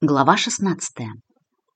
Глава 16.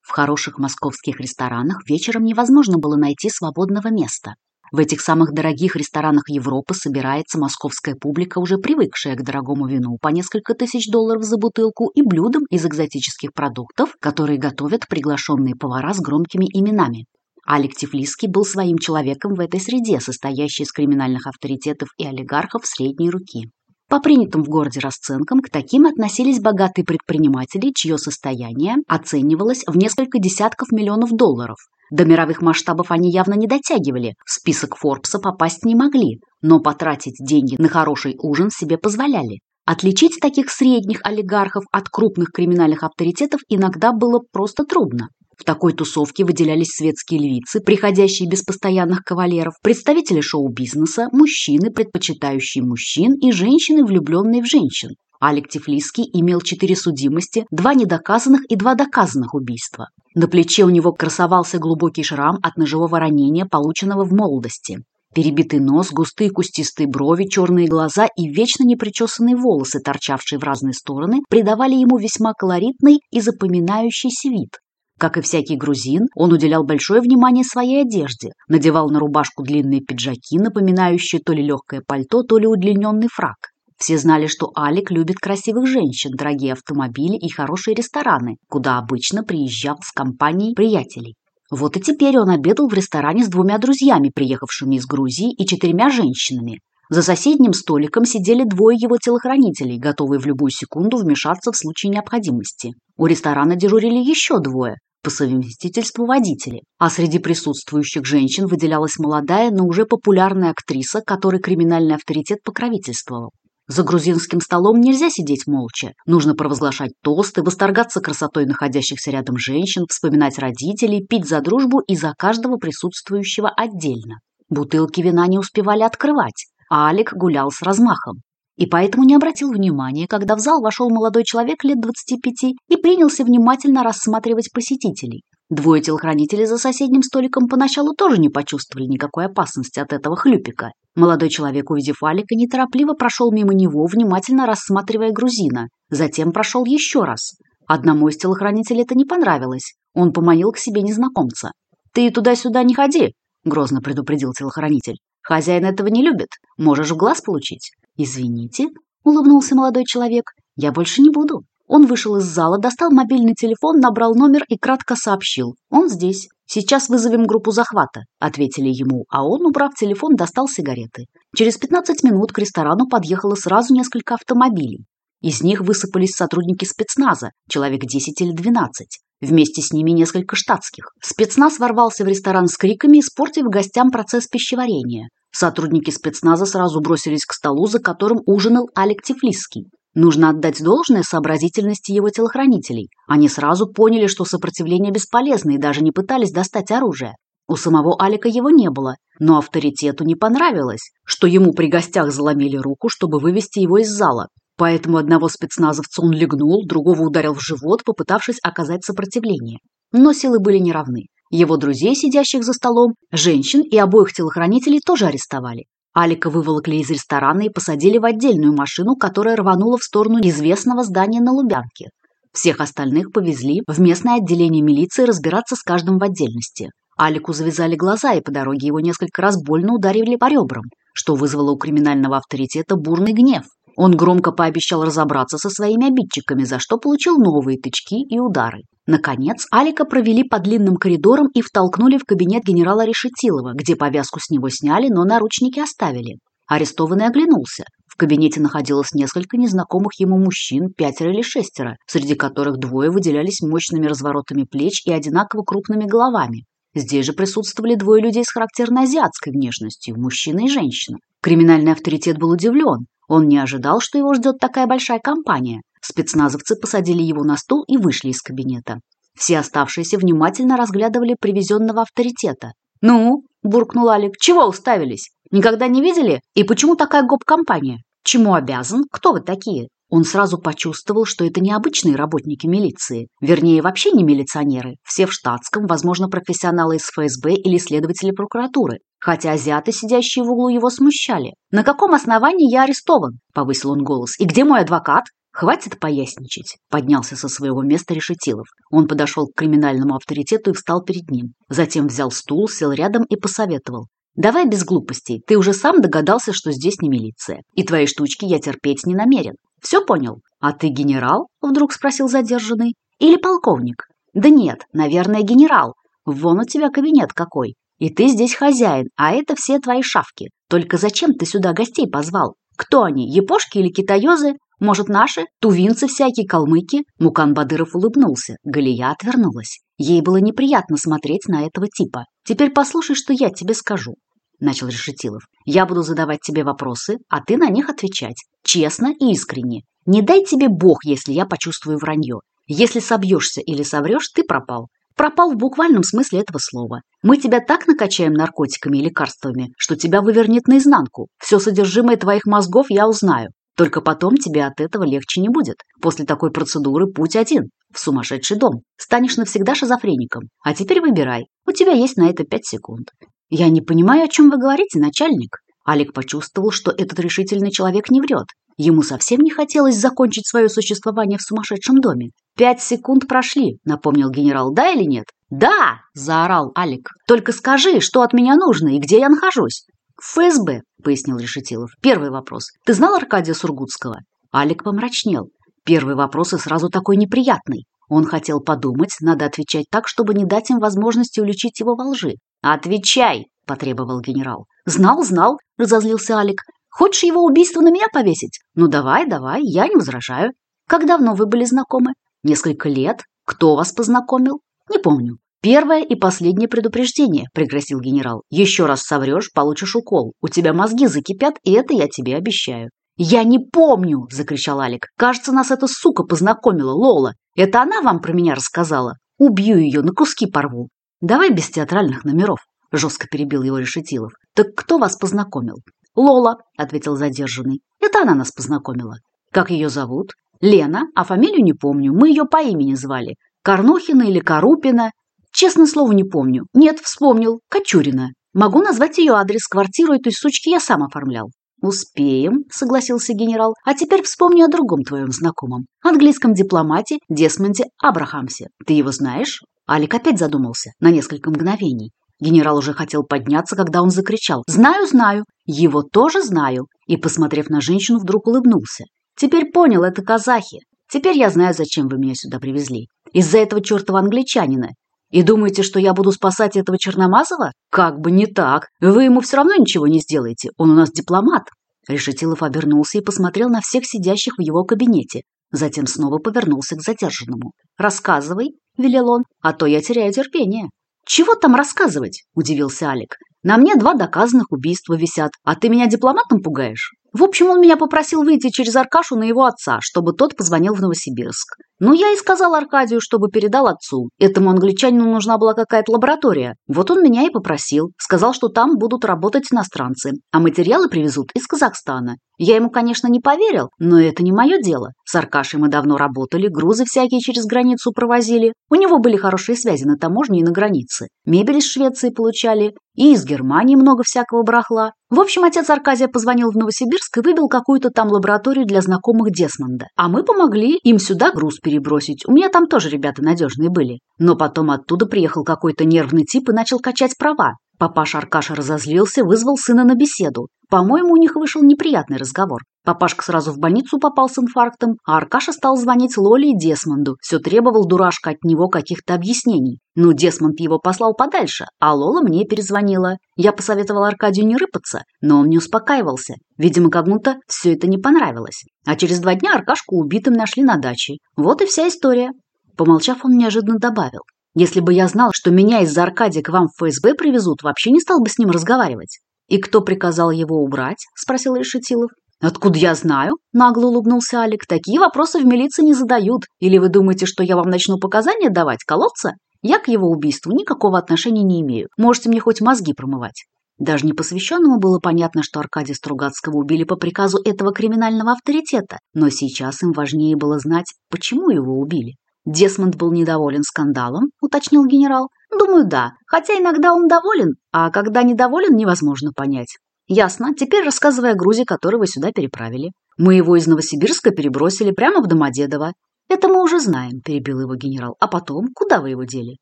В хороших московских ресторанах вечером невозможно было найти свободного места. В этих самых дорогих ресторанах Европы собирается московская публика, уже привыкшая к дорогому вину по несколько тысяч долларов за бутылку и блюдам из экзотических продуктов, которые готовят приглашенные повара с громкими именами. Алик Тифлиский был своим человеком в этой среде, состоящей из криминальных авторитетов и олигархов средней руки. По принятым в городе расценкам к таким относились богатые предприниматели, чье состояние оценивалось в несколько десятков миллионов долларов. До мировых масштабов они явно не дотягивали, в список Форбса попасть не могли, но потратить деньги на хороший ужин себе позволяли. Отличить таких средних олигархов от крупных криминальных авторитетов иногда было просто трудно. В такой тусовке выделялись светские львицы, приходящие без постоянных кавалеров, представители шоу-бизнеса, мужчины, предпочитающие мужчин и женщины, влюбленные в женщин. Алик Тифлиский имел четыре судимости, два недоказанных и два доказанных убийства. На плече у него красовался глубокий шрам от ножевого ранения, полученного в молодости. Перебитый нос, густые кустистые брови, черные глаза и вечно непричесанные волосы, торчавшие в разные стороны, придавали ему весьма колоритный и запоминающийся вид. Как и всякий грузин, он уделял большое внимание своей одежде, надевал на рубашку длинные пиджаки, напоминающие то ли легкое пальто, то ли удлиненный фраг. Все знали, что Алик любит красивых женщин, дорогие автомобили и хорошие рестораны, куда обычно приезжал с компанией приятелей. Вот и теперь он обедал в ресторане с двумя друзьями, приехавшими из Грузии, и четырьмя женщинами. За соседним столиком сидели двое его телохранителей, готовые в любую секунду вмешаться в случае необходимости. У ресторана дежурили еще двое, по совместительству водители, А среди присутствующих женщин выделялась молодая, но уже популярная актриса, которой криминальный авторитет покровительствовал. За грузинским столом нельзя сидеть молча. Нужно провозглашать тосты, восторгаться красотой находящихся рядом женщин, вспоминать родителей, пить за дружбу и за каждого присутствующего отдельно. Бутылки вина не успевали открывать, а Алик гулял с размахом и поэтому не обратил внимания, когда в зал вошел молодой человек лет 25 и принялся внимательно рассматривать посетителей. Двое телохранителей за соседним столиком поначалу тоже не почувствовали никакой опасности от этого хлюпика. Молодой человек, увидев Алика, неторопливо прошел мимо него, внимательно рассматривая грузина. Затем прошел еще раз. Одному из телохранителей это не понравилось. Он поманил к себе незнакомца. «Ты туда-сюда не ходи!» – грозно предупредил телохранитель. Хозяин этого не любит. Можешь в глаз получить. Извините, улыбнулся молодой человек. Я больше не буду. Он вышел из зала, достал мобильный телефон, набрал номер и кратко сообщил. Он здесь. Сейчас вызовем группу захвата, ответили ему, а он, убрав телефон, достал сигареты. Через 15 минут к ресторану подъехало сразу несколько автомобилей. Из них высыпались сотрудники спецназа, человек 10 или 12. Вместе с ними несколько штатских. Спецназ ворвался в ресторан с криками, испортив гостям процесс пищеварения. Сотрудники спецназа сразу бросились к столу, за которым ужинал Алек Тифлисский. Нужно отдать должное сообразительности его телохранителей. Они сразу поняли, что сопротивление бесполезно и даже не пытались достать оружие. У самого Алика его не было, но авторитету не понравилось, что ему при гостях заломили руку, чтобы вывести его из зала. Поэтому одного спецназовца он легнул, другого ударил в живот, попытавшись оказать сопротивление. Но силы были неравны. Его друзей, сидящих за столом, женщин и обоих телохранителей тоже арестовали. Алика выволокли из ресторана и посадили в отдельную машину, которая рванула в сторону неизвестного здания на Лубянке. Всех остальных повезли в местное отделение милиции разбираться с каждым в отдельности. Алику завязали глаза и по дороге его несколько раз больно ударили по ребрам, что вызвало у криминального авторитета бурный гнев. Он громко пообещал разобраться со своими обидчиками, за что получил новые тычки и удары. Наконец, Алика провели по длинным коридорам и втолкнули в кабинет генерала Решетилова, где повязку с него сняли, но наручники оставили. Арестованный оглянулся. В кабинете находилось несколько незнакомых ему мужчин, пятеро или шестеро, среди которых двое выделялись мощными разворотами плеч и одинаково крупными головами. Здесь же присутствовали двое людей с характерной азиатской внешностью, мужчина и женщина. Криминальный авторитет был удивлен. Он не ожидал, что его ждет такая большая компания. Спецназовцы посадили его на стул и вышли из кабинета. Все оставшиеся внимательно разглядывали привезенного авторитета. «Ну?» – буркнул Алик. «Чего уставились? Никогда не видели? И почему такая гоп-компания? Чему обязан? Кто вы такие?» Он сразу почувствовал, что это не обычные работники милиции, вернее, вообще не милиционеры, все в штатском, возможно, профессионалы из ФСБ или следователи прокуратуры. Хотя азиаты, сидящие в углу, его смущали. «На каком основании я арестован?» – повысил он голос. «И где мой адвокат?» «Хватит поясничать», – поднялся со своего места Решетилов. Он подошел к криминальному авторитету и встал перед ним. Затем взял стул, сел рядом и посоветовал. Давай без глупостей. Ты уже сам догадался, что здесь не милиция. И твои штучки я терпеть не намерен. Все понял? А ты генерал?» — вдруг спросил задержанный. «Или полковник?» «Да нет, наверное, генерал. Вон у тебя кабинет какой. И ты здесь хозяин, а это все твои шавки. Только зачем ты сюда гостей позвал? Кто они, япошки или китаёзы? Может, наши? Тувинцы всякие, калмыки?» Мукан Бадыров улыбнулся. Галия отвернулась. Ей было неприятно смотреть на этого типа. «Теперь послушай, что я тебе скажу начал Решетилов. «Я буду задавать тебе вопросы, а ты на них отвечать. Честно и искренне. Не дай тебе бог, если я почувствую вранье. Если собьешься или соврешь, ты пропал. Пропал в буквальном смысле этого слова. Мы тебя так накачаем наркотиками и лекарствами, что тебя вывернет наизнанку. Все содержимое твоих мозгов я узнаю. Только потом тебе от этого легче не будет. После такой процедуры путь один – в сумасшедший дом. Станешь навсегда шизофреником. А теперь выбирай. У тебя есть на это пять секунд. «Я не понимаю, о чем вы говорите, начальник». Алик почувствовал, что этот решительный человек не врет. Ему совсем не хотелось закончить свое существование в сумасшедшем доме. «Пять секунд прошли», — напомнил генерал, — «да или нет?» «Да!» — заорал Алик. «Только скажи, что от меня нужно и где я нахожусь?» «ФСБ», — пояснил Решетилов. «Первый вопрос. Ты знал Аркадия Сургутского?» Алик помрачнел. Первый вопрос и сразу такой неприятный. Он хотел подумать, надо отвечать так, чтобы не дать им возможности уличить его во лжи. «Отвечай!» – потребовал генерал. «Знал, знал!» – разозлился Алик. «Хочешь его убийство на меня повесить? Ну давай, давай, я не возражаю. Как давно вы были знакомы? Несколько лет? Кто вас познакомил? Не помню. «Первое и последнее предупреждение», – пригрозил генерал. «Еще раз соврешь, получишь укол. У тебя мозги закипят, и это я тебе обещаю». «Я не помню!» – закричал Алик. «Кажется, нас эта сука познакомила, Лола. Это она вам про меня рассказала. Убью ее, на куски порву». «Давай без театральных номеров», – жестко перебил его Решетилов. «Так кто вас познакомил?» «Лола», – ответил задержанный. «Это она нас познакомила». «Как ее зовут?» «Лена, а фамилию не помню. Мы ее по имени звали. Корнухина или Карупина? «Честное слово, не помню». «Нет, вспомнил. Кочурина». «Могу назвать ее адрес. Квартиру этой сучки я сам оформлял». «Успеем», — согласился генерал. «А теперь вспомню о другом твоем знакомом, английском дипломате Десмонде Абрахамсе. Ты его знаешь?» Алик опять задумался на несколько мгновений. Генерал уже хотел подняться, когда он закричал «Знаю, знаю! Его тоже знаю!» и, посмотрев на женщину, вдруг улыбнулся. «Теперь понял, это казахи. Теперь я знаю, зачем вы меня сюда привезли. Из-за этого чертова англичанина. И думаете, что я буду спасать этого Черномазова? Как бы не так. Вы ему все равно ничего не сделаете. Он у нас дипломат». Решетилов обернулся и посмотрел на всех сидящих в его кабинете. Затем снова повернулся к задержанному. «Рассказывай», – велел он, – «а то я теряю терпение». «Чего там рассказывать?» – удивился Алик. «На мне два доказанных убийства висят, а ты меня дипломатом пугаешь?» В общем, он меня попросил выйти через Аркашу на его отца, чтобы тот позвонил в Новосибирск. Но я и сказал Аркадию, чтобы передал отцу. Этому англичанину нужна была какая-то лаборатория. Вот он меня и попросил. Сказал, что там будут работать иностранцы, а материалы привезут из Казахстана. Я ему, конечно, не поверил, но это не мое дело. С Аркашей мы давно работали, грузы всякие через границу провозили. У него были хорошие связи на таможне и на границе. Мебель из Швеции получали, и из Германии много всякого брахла. В общем, отец Аркадия позвонил в Новосибирск и выбил какую-то там лабораторию для знакомых Десмонда. А мы помогли им сюда груз перебросить. У меня там тоже ребята надежные были. Но потом оттуда приехал какой-то нервный тип и начал качать права. Папаша Аркаша разозлился, вызвал сына на беседу. По-моему, у них вышел неприятный разговор. Папашка сразу в больницу попал с инфарктом, а Аркаша стал звонить Лоле и Десмонду. Все требовал дурашка от него каких-то объяснений. Но Десмонд его послал подальше, а Лола мне перезвонила. Я посоветовал Аркадию не рыпаться, но он не успокаивался. Видимо, кому-то все это не понравилось. А через два дня Аркашку убитым нашли на даче. Вот и вся история. Помолчав, он неожиданно добавил. «Если бы я знал, что меня из-за Аркадия к вам в ФСБ привезут, вообще не стал бы с ним разговаривать». «И кто приказал его убрать?» – спросил Решетилов. «Откуда я знаю?» – нагло улыбнулся Алик. «Такие вопросы в милиции не задают. Или вы думаете, что я вам начну показания давать, колодца? Я к его убийству никакого отношения не имею. Можете мне хоть мозги промывать». Даже непосвященному было понятно, что Аркадия Стругацкого убили по приказу этого криминального авторитета, но сейчас им важнее было знать, почему его убили. «Десмонд был недоволен скандалом», – уточнил генерал. «Думаю, да. Хотя иногда он доволен, а когда недоволен, невозможно понять. Ясно, теперь рассказывай о грузе, который вы сюда переправили. Мы его из Новосибирска перебросили прямо в Домодедово. Это мы уже знаем, перебил его генерал. А потом, куда вы его дели?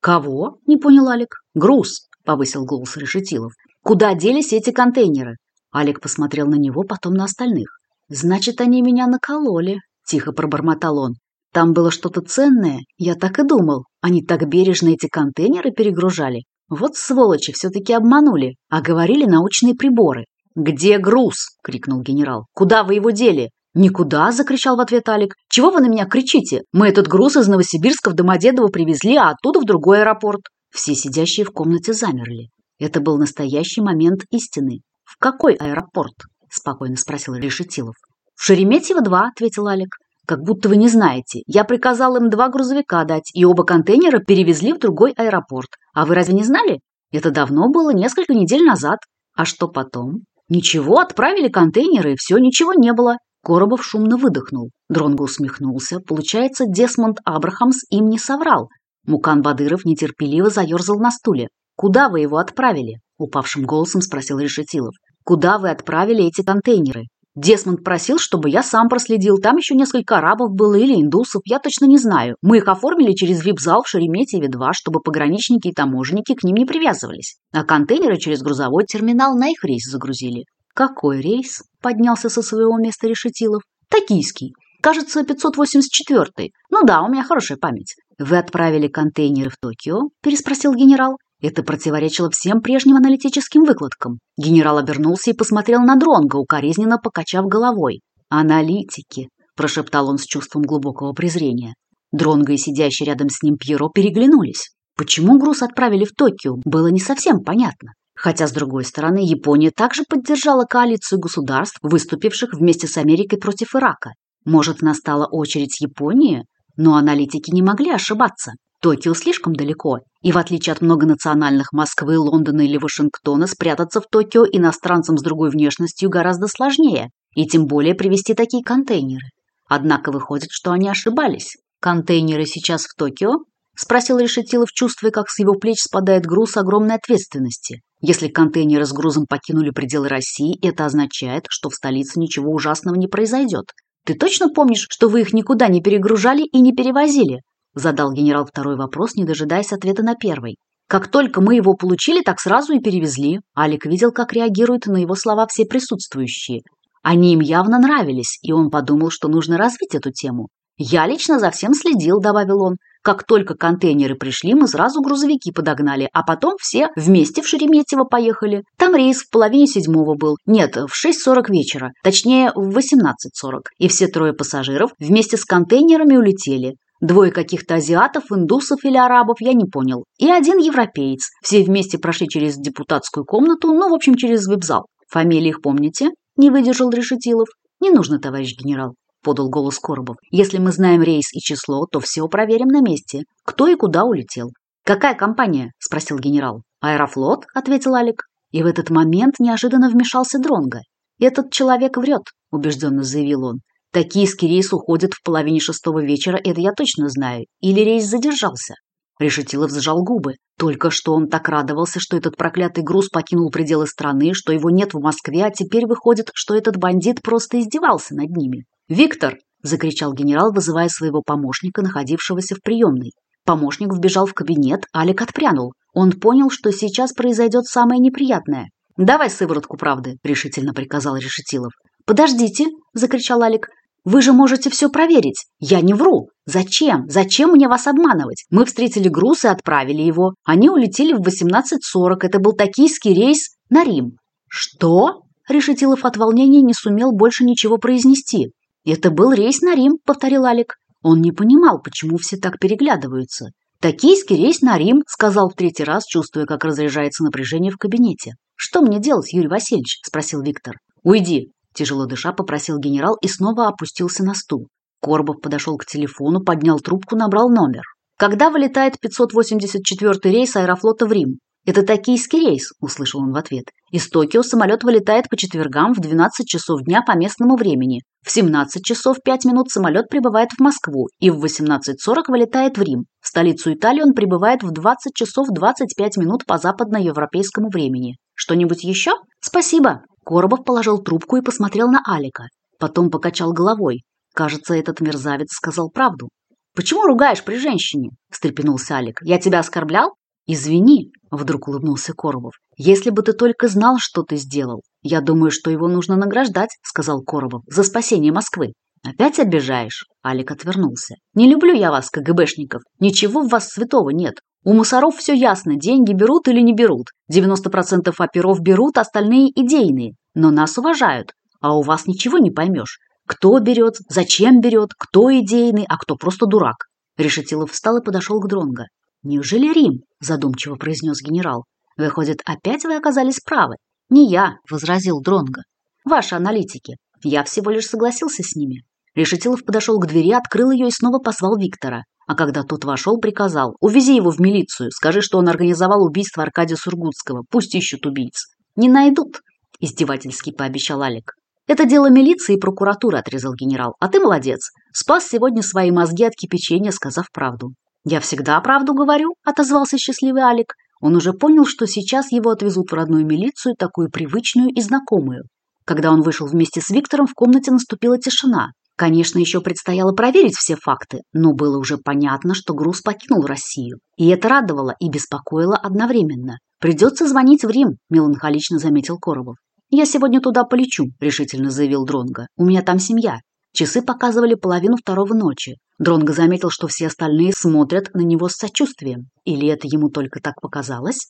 Кого? Не понял Алик. Груз, повысил голос Решетилов. Куда делись эти контейнеры? Алик посмотрел на него, потом на остальных. Значит, они меня накололи, тихо пробормотал он. Там было что-то ценное, я так и думал. Они так бережно эти контейнеры перегружали. «Вот сволочи, все-таки обманули, а говорили научные приборы». «Где груз?» – крикнул генерал. «Куда вы его дели?» «Никуда!» – закричал в ответ Алик. «Чего вы на меня кричите? Мы этот груз из Новосибирска в Домодедово привезли, а оттуда в другой аэропорт». Все сидящие в комнате замерли. Это был настоящий момент истины. «В какой аэропорт?» – спокойно спросил Решетилов. «В Шереметьево-2», – ответил Алик как будто вы не знаете. Я приказал им два грузовика дать, и оба контейнера перевезли в другой аэропорт. А вы разве не знали? Это давно было, несколько недель назад. А что потом? Ничего, отправили контейнеры, и все, ничего не было. Коробов шумно выдохнул. Дронго усмехнулся. Получается, Десмонд Абрахамс им не соврал. Мукан Бадыров нетерпеливо заерзал на стуле. «Куда вы его отправили?» – упавшим голосом спросил Решетилов. «Куда вы отправили эти контейнеры?» Десмонд просил, чтобы я сам проследил. Там еще несколько арабов было или индусов, я точно не знаю. Мы их оформили через вип-зал в Шереметьеве-2, чтобы пограничники и таможенники к ним не привязывались. А контейнеры через грузовой терминал на их рейс загрузили. «Какой рейс?» – поднялся со своего места Решетилов. «Токийский. Кажется, 584-й. Ну да, у меня хорошая память». «Вы отправили контейнеры в Токио?» – переспросил генерал. Это противоречило всем прежним аналитическим выкладкам. Генерал обернулся и посмотрел на Дронга, укоризненно покачав головой. «Аналитики!» – прошептал он с чувством глубокого презрения. Дронго и сидящий рядом с ним Пьеро переглянулись. Почему груз отправили в Токио, было не совсем понятно. Хотя, с другой стороны, Япония также поддержала коалицию государств, выступивших вместе с Америкой против Ирака. Может, настала очередь Японии? Но аналитики не могли ошибаться. Токио слишком далеко, и в отличие от многонациональных Москвы, Лондона или Вашингтона, спрятаться в Токио иностранцам с другой внешностью гораздо сложнее, и тем более привезти такие контейнеры. Однако выходит, что они ошибались. «Контейнеры сейчас в Токио?» – спросил Решетилов, чувствуя, как с его плеч спадает груз огромной ответственности. Если контейнеры с грузом покинули пределы России, это означает, что в столице ничего ужасного не произойдет. Ты точно помнишь, что вы их никуда не перегружали и не перевозили? задал генерал второй вопрос, не дожидаясь ответа на первый. Как только мы его получили, так сразу и перевезли. Алик видел, как реагируют на его слова все присутствующие. Они им явно нравились, и он подумал, что нужно развить эту тему. «Я лично за всем следил», — добавил он. «Как только контейнеры пришли, мы сразу грузовики подогнали, а потом все вместе в Шереметьево поехали. Там рейс в половине седьмого был. Нет, в 6.40 вечера. Точнее, в 18.40. И все трое пассажиров вместе с контейнерами улетели. Двое каких-то азиатов, индусов или арабов, я не понял. И один европеец. Все вместе прошли через депутатскую комнату, ну, в общем, через вебзал. Фамилии их помните? Не выдержал Решетилов. Не нужно, товарищ генерал. — подал голос Коробов. «Если мы знаем рейс и число, то все проверим на месте. Кто и куда улетел?» «Какая компания?» — спросил генерал. «Аэрофлот?» — ответил Алик. И в этот момент неожиданно вмешался Дронга. «Этот человек врет», — убежденно заявил он. Токийский рейс уходит в половине шестого вечера, это я точно знаю. Или рейс задержался?» Решетилов сжал губы. Только что он так радовался, что этот проклятый груз покинул пределы страны, что его нет в Москве, а теперь выходит, что этот бандит просто издевался над ними. «Виктор!» – закричал генерал, вызывая своего помощника, находившегося в приемной. Помощник вбежал в кабинет, Алик отпрянул. Он понял, что сейчас произойдет самое неприятное. «Давай сыворотку правды», – решительно приказал Решетилов. «Подождите!» – закричал Алик. Вы же можете все проверить. Я не вру. Зачем? Зачем мне вас обманывать? Мы встретили груз и отправили его. Они улетели в 18.40. Это был токийский рейс на Рим. Что? Решетилов от волнения не сумел больше ничего произнести. Это был рейс на Рим, повторил Алик. Он не понимал, почему все так переглядываются. «Токийский рейс на Рим», — сказал в третий раз, чувствуя, как разряжается напряжение в кабинете. «Что мне делать, Юрий Васильевич?» — спросил Виктор. «Уйди», Тяжело дыша попросил генерал и снова опустился на стул. Корбов подошел к телефону, поднял трубку, набрал номер. «Когда вылетает 584-й рейс аэрофлота в Рим?» «Это токийский рейс», – услышал он в ответ. «Из Токио самолет вылетает по четвергам в 12 часов дня по местному времени. В 17 часов 5 минут самолет прибывает в Москву и в 18.40 вылетает в Рим. В столицу Италии он прибывает в 20 часов 25 минут по западноевропейскому времени. Что-нибудь еще? Спасибо!» Коробов положил трубку и посмотрел на Алика. Потом покачал головой. Кажется, этот мерзавец сказал правду. «Почему ругаешь при женщине?» – встрепенулся Алик. «Я тебя оскорблял?» «Извини», – вдруг улыбнулся Коробов. «Если бы ты только знал, что ты сделал. Я думаю, что его нужно награждать», – сказал Коробов, – «за спасение Москвы». «Опять обижаешь?» – Алик отвернулся. «Не люблю я вас, КГБшников. Ничего в вас святого нет. У мусоров все ясно, деньги берут или не берут. 90% оперов берут, остальные идейные. Но нас уважают, а у вас ничего не поймешь. Кто берет, зачем берет, кто идейный, а кто просто дурак. Решетилов встал и подошел к Дронго. «Неужели Рим?» – задумчиво произнес генерал. «Выходит, опять вы оказались правы?» «Не я», – возразил Дронго. «Ваши аналитики. Я всего лишь согласился с ними». Решетилов подошел к двери, открыл ее и снова позвал Виктора. А когда тот вошел, приказал «Увези его в милицию, скажи, что он организовал убийство Аркадия Сургутского, пусть ищут убийц». «Не найдут», – издевательски пообещал Алик. «Это дело милиции и прокуратуры», – отрезал генерал. «А ты молодец. Спас сегодня свои мозги от кипячения, сказав правду». «Я всегда правду говорю», – отозвался счастливый Алик. Он уже понял, что сейчас его отвезут в родную милицию, такую привычную и знакомую. Когда он вышел вместе с Виктором, в комнате наступила тишина. Конечно, еще предстояло проверить все факты, но было уже понятно, что груз покинул Россию. И это радовало и беспокоило одновременно. «Придется звонить в Рим», – меланхолично заметил Коробов. «Я сегодня туда полечу», – решительно заявил Дронга. «У меня там семья». Часы показывали половину второго ночи. Дронго заметил, что все остальные смотрят на него с сочувствием. Или это ему только так показалось?